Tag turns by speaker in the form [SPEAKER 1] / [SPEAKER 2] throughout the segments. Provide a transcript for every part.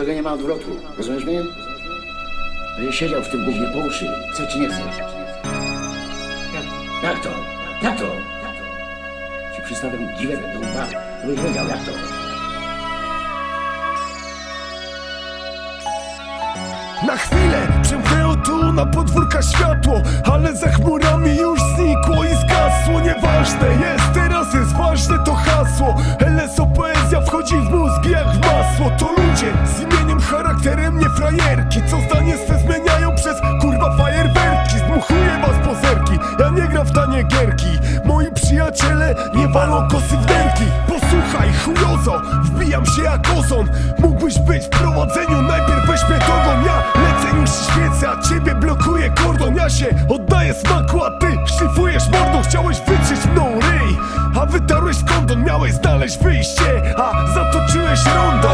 [SPEAKER 1] tego nie ma odwrotu. Rozumiesz mnie? Będziesz siedział w tym gównie po uszy. Chce czy nie chce? Jak to? Jak to? Ci przystawiam giwerę do łba, to byś wiedział jak to.
[SPEAKER 2] Na chwilę przemknęło tu na podwórka światło Ale za chmurami już znikło i zgasło Nieważne jest, walą kosy w derki Posłuchaj chujozo, wbijam się jak ozon. Mógłbyś być w prowadzeniu, najpierw weź mnie dogon Ja lecę niż świecę, a ciebie blokuje kordon. Ja się oddaję smaku, a ty szlifujesz mordą. Chciałeś wytrzeć mną ryj, a wytarłeś kondon Miałeś znaleźć wyjście, a zatoczyłeś rondo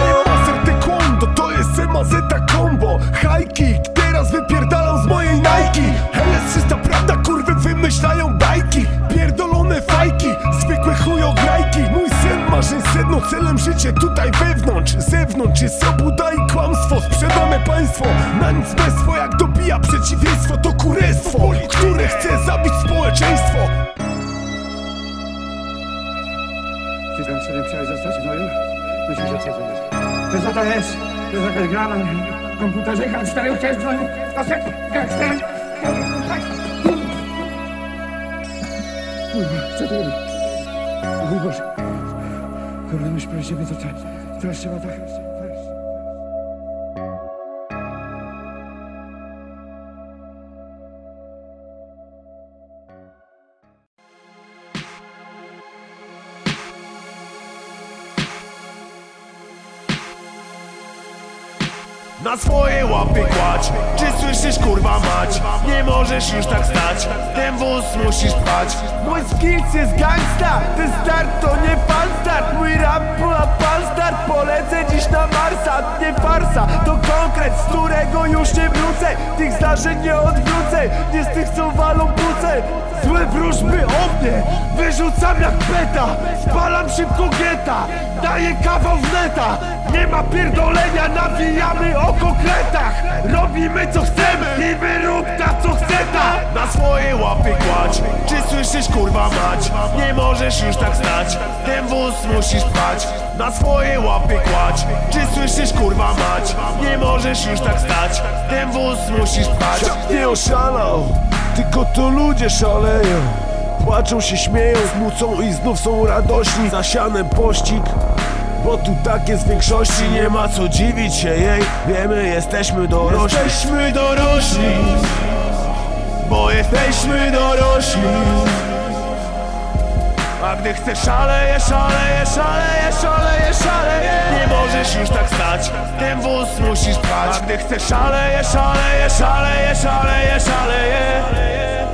[SPEAKER 2] celem życie tutaj wewnątrz Zewnątrz jest obłuda i kłamstwo Sprzedane państwo na nic bezstwo Jak dobija przeciwieństwo to kurestwo Które chce zabić społeczeństwo
[SPEAKER 3] Ty tam sobie chciałeś zostać gnoju? Myślisz, że co to jest? To co to jest? To jest jakaś gra na komputerze, gangstery, chciałeś gnoju? To se gangster? Kurwa, co ty robisz? O. Królem już prawdziwy to ten, teraz.
[SPEAKER 2] Na swoje łapy kładź. Czy słyszysz kurwa mać? Nie możesz już tak stać. Ten wóz musisz pchać. Mój skills jest gangsta. Ten start to nie fan start. Mój rap była pan start. Polecę dziś na Marsa. Nie farsa. To konkret, z którego już nie wrócę. Tych zdarzeń nie odwrócę. Nie z tych co walą puce Złe wróżby o mnie Wyrzucam jak beta Spalam szybko geta. Daję kawał w neta. Nie ma pierdolenia Nawijamy o konkretach Robimy co chcemy. I wyrób ta co chce ta. Na swoje łapy kładź. Czy słyszysz kurwa mać? Nie możesz już tak stać. Ten wóz musisz pchać Na swoje łapy kładź. Czy słyszysz kurwa mać? Nie możesz już tak stać. Ten wóz musisz pchać Nie oszalał Tylko to ludzie szaleją. Płaczą się, śmieją, smucą i znów są radośni. Zasianem pościg bo tu tak jest w większości, nie ma co dziwić się jej. Wiemy, jesteśmy dorośli. Jesteśmy dorośli Bo jesteśmy dorośli A gdy chcesz szaleje, szaleje, szaleje, szaleje, szaleje Nie możesz już tak stać, ten wóz musisz pchać A gdy chcesz szaleje, szaleje, szaleje, szaleje, szaleje